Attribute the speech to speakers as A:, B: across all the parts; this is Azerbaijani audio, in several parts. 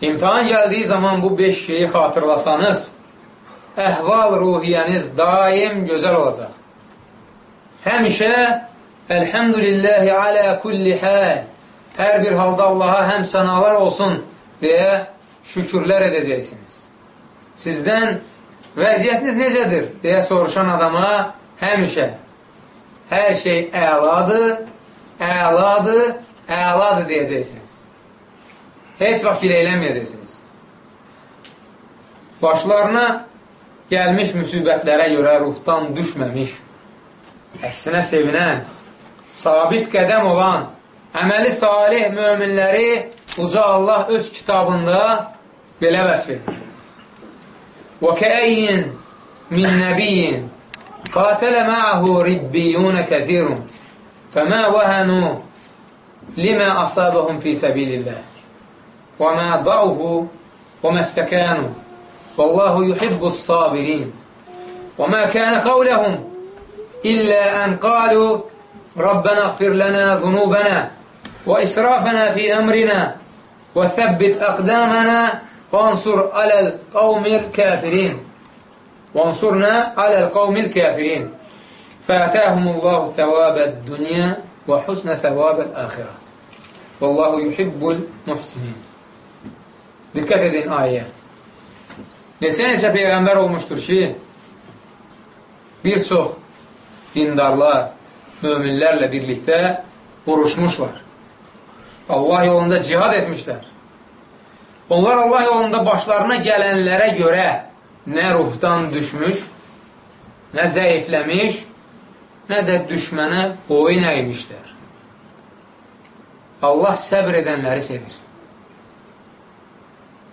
A: İmtihan gəldiyi zaman bu beş şeyi xatırlasanız, əhval ruhiyyəniz daim gözəl olacaq. Həmişə Əlhəmdülilləhi alə kulli həl hər bir halda Allaha həm sənalar olsun deyə şükürlər edəcəksiniz. Sizdən vəziyyətiniz necədir deyə soruşan adama həmişə hər şey əladır, əladır, əladır deyəcəksiniz. Heç vaxt giləylənməyəcəksiniz. Başlarına gəlmiş müsibətlərə görə ruhdan düşməmiş, əksinə sevinən, sabit qədəm olan, əməli salih möminləri uca Allah öz kitabında belə vəsf edir. وَكَأَيِّن مِنْ نَبِيٍّ قاتل معه ربيون كثير فما وهنوا لما أصابهم في سبيل الله وما ضعوا وما استكانوا والله يحب الصابرين. وما كان قولهم إلا أن قالوا ربنا اغفر لنا ذنوبنا وإسرافنا في أمرنا وثبت أقدامنا وانصر على القوم الكافرين. وانصرنا على القوم الكافرين. فأتاهم الله ثواب الدنيا وحسن ثواب الآخرة. والله يحب المحسنين. Diqqət edin ayə. Neçə-neçə Peyğəmbər olmuşdur ki, bir çox dindarlar, möminlərlə birlikdə vuruşmuşlar. Allah yolunda cihad etmişlər. Onlar Allah yolunda başlarına gələnlərə görə nə ruhdan düşmüş, nə zəifləmiş, nə də düşmənə boyun əymişlər. Allah səbr edənləri sevir.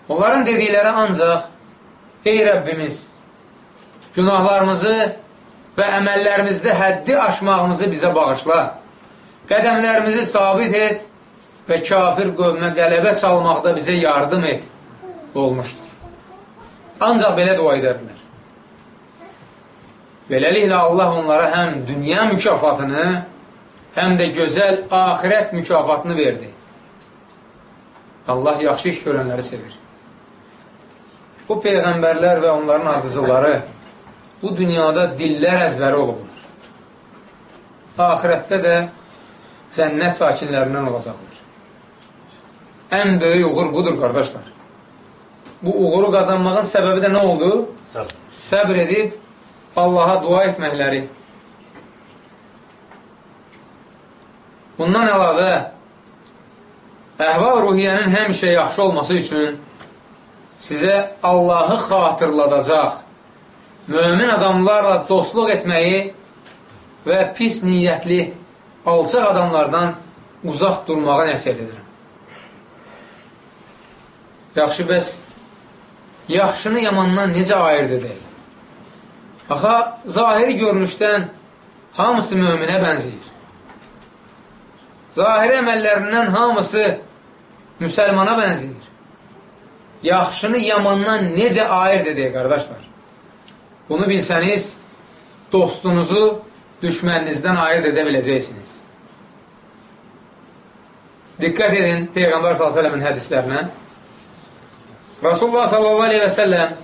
A: Onların dedikləri ancaq, ey Rəbbimiz, günahlarımızı və əməllərimizdə həddi aşmağımızı bizə bağışla, qədəmlərimizi sabit et və kafir qövmə qələbə çalmaqda bizə yardım et olmuşdur. Ancaq belə dua edərdilər. Beləliklə Allah onlara həm dünya mükafatını, həm də gözəl ahirət mükafatını verdi. Allah yaxşı iş görənləri sevir. Bu peyğəmbərlər və onların ardıcıları bu dünyada dillər əzbəri olublar. Ahirətdə də cənnət sakinlərindən olacaqlar. Ən böyük uğur budur, qardaşlar bu uğuru qazanmağın səbəbi də nə oldu? Səbr. Səbr edib Allaha dua etməkləri. Bundan əlavə, əhval ruhiyyənin həmişə yaxşı olması üçün sizə Allahı xatırladacaq, mömin adamlarla dostluq etməyi və pis niyyətli, alçaq adamlardan uzaq durmağı nəsiyyət edirəm. Yaxşı, bəs yaxşını yamandan necə ayırt edək? Axa, zahiri görünüşdən hamısı möminə bənziyir. Zahiri əməllərindən hamısı müsəlmana bənziyir. Yaxşını yamandan necə ayırt edək, qardaşlar? Bunu bilsəniz, dostunuzu düşməninizdən ayırt edə biləcəksiniz. Diqqət edin Peyğəmbər s.ə.v-in hədislərinə. Rasulullah səlləm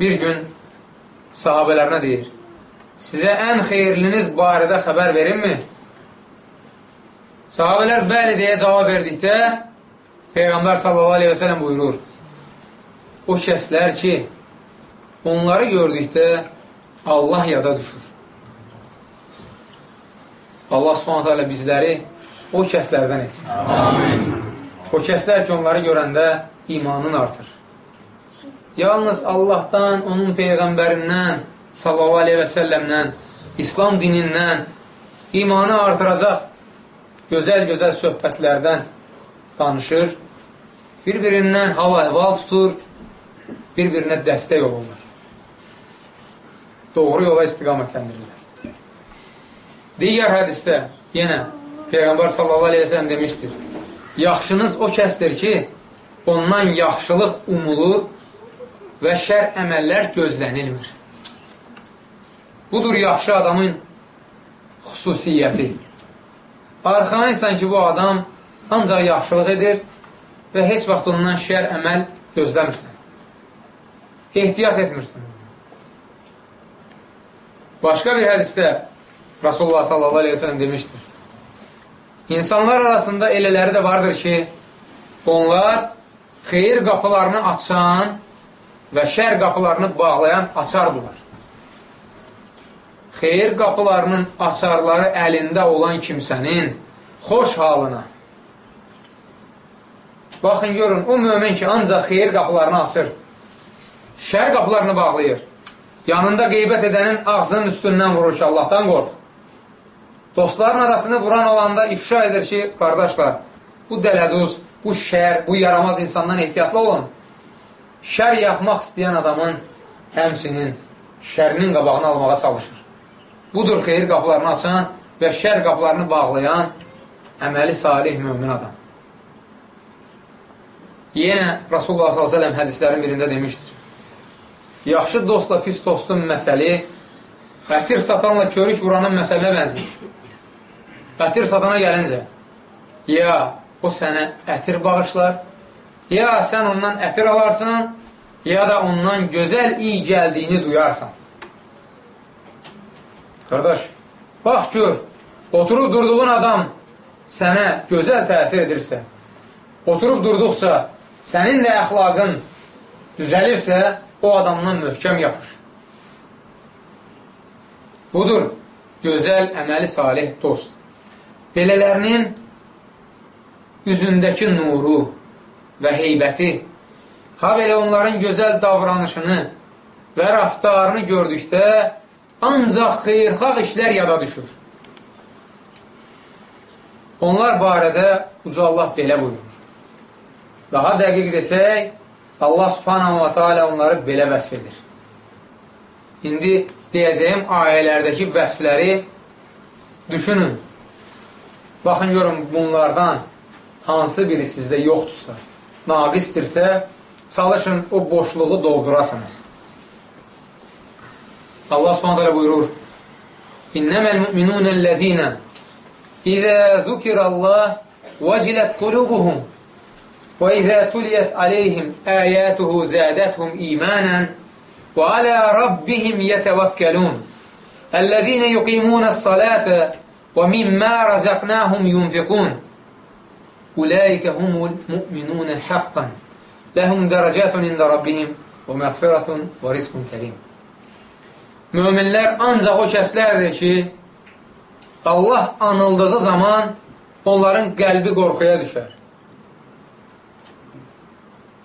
A: bir gün sahabələrinə deyir, sizə ən xeyirliniz barədə xəbər verinmi? Sahabələr bəli deyə cavab verdikdə, Peyğəmbər sallallahu aleyhi və səlləm buyurur, o kəslər ki, onları gördükdə Allah yada düşür. Allah subhanətə alə bizləri o kəslərdən etsin. Amin. O kəslər ki, onları görəndə imanın artır. Yalnız Allahdan, onun Peyğəmbərindən, sallallahu aleyhi və səlləmdən, İslam dinindən imanı artıracaq gözəl-gözəl söhbətlərdən danışır, bir-birindən hal-əhval tutur, bir-birinə dəstək olurlar. Doğru yola istiqamətləndirirlər. Digər hədistə yenə Peyğəmbər sallallahu aleyhi və sələm demişdir, Yaxşınız o kəsdir ki, ondan yaxşılıq umulur və şər əməllər gözlənilmir. Budur yaxşı adamın xüsusiyyəti. Arxana insan ki, bu adam ancaq yaxşılıq edir və heç vaxt ondan şər əməl gözləmirsən. Ehtiyat etmirsən. Başqa bir hədisdə Rasulullah sallallahu aleyhi ve sellem demişdir. İnsanlar arasında elələri də vardır ki, onlar xeyir qapılarını açan və şər qapılarını bağlayan açardılar. Xeyir qapılarının açarları əlində olan kimsənin xoş halına. Baxın, görün, o mömin ki, ancaq xeyir qapılarını açır, şər qapılarını bağlayır. Yanında qeybət edənin ağzının üstündən vurur ki, Allahdan qorx. Dostların arasını vuran olanda ifşa edir ki, qardaşlar, bu dələduz, bu şər, bu yaramaz insandan ehtiyatlı olun. Şər yaxmaq istəyən adamın həmsinin şərinin qabağını almağa çalışır. Budur xeyir qapılarını açan və şər qapılarını bağlayan əməli salih mümin adam. Yenə Rasulullah s.ə.v hədislərin birində demişdir. Yaxşı dostla pis dostun məsəli ətir satanla körük vuranın məsələ bənzəyir. Ətir satana gəlincə, ya o sənə ətir bağışlar, ya sən ondan ətir alarsan, ya da ondan gözəl iyi gəldiyini duyarsan. Qardaş, bax gör, oturub durduğun adam sənə gözəl təsir edirsə, oturub durduqca sənin də əxlaqın düzəlirsə, o adamdan möhkəm yapış. Budur, gözəl, əməli salih dost. Belələrinin üzündəki nuru və heybəti, ha belə onların gözəl davranışını və raftarını gördükdə ancaq xeyrxalq işlər yada düşür. Onlar barədə Uca Allah belə buyurur. Daha dəqiq desək, Allah subhanahu wa ta'ala onları belə vəsf edir. İndi deyəcəyim ayələrdəki vəsfləri düşünün. Baxın, görün, bunlardan hansı biri sizdə yoxdursa, naqistirsə, çalışın o boşluğu doldurasınız. Allah subhanahu ta'ala buyurur, İnnəməl müminunəl-ləzinə İzə zukirallah vəcilət qulubuhum وإذا تليت عليهم آياته زادتهم إيمانا وعلى ربهم يتوكلون الذين يقيمون الصلاة ومما رزقناهم ينفقون أولئك هم المؤمنون حقا لهم درجات عند ربهم ومغفرة ورزق كريم Möminlər ancaq o kəslərdir ki, Allah anıldığı zaman onların qəlbi qorxuya düşər.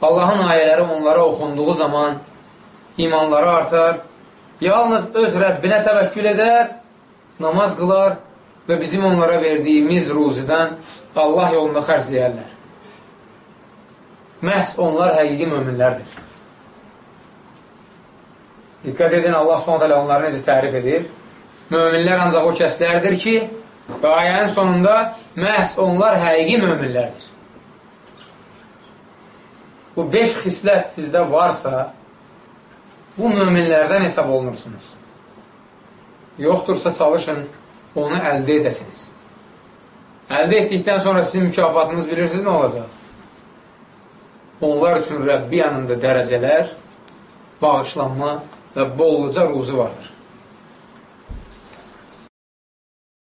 A: Allahın ayələri onlara oxunduğu zaman imanları artar, yalnız öz Rəbbinə təvəkkül edər, namaz qılar və bizim onlara verdiyimiz ruzidən Allah yolunda xərcləyərlər. Məhz onlar həqiqi möminlərdir. Diqqət edin, Allah s.ə.v onları necə tərif edir? Möminlər ancaq o kəslərdir ki, və ayənin sonunda məhz onlar həqiqi möminlərdir bu beş xislət sizdə varsa, bu möminlərdən hesab olunursunuz. Yoxdursa çalışın, onu əldə edəsiniz. Əldə etdikdən sonra sizin mükafatınız bilirsiniz nə olacaq? Onlar üçün Rəbbi yanında dərəcələr, bağışlanma və bolluca ruzu vardır.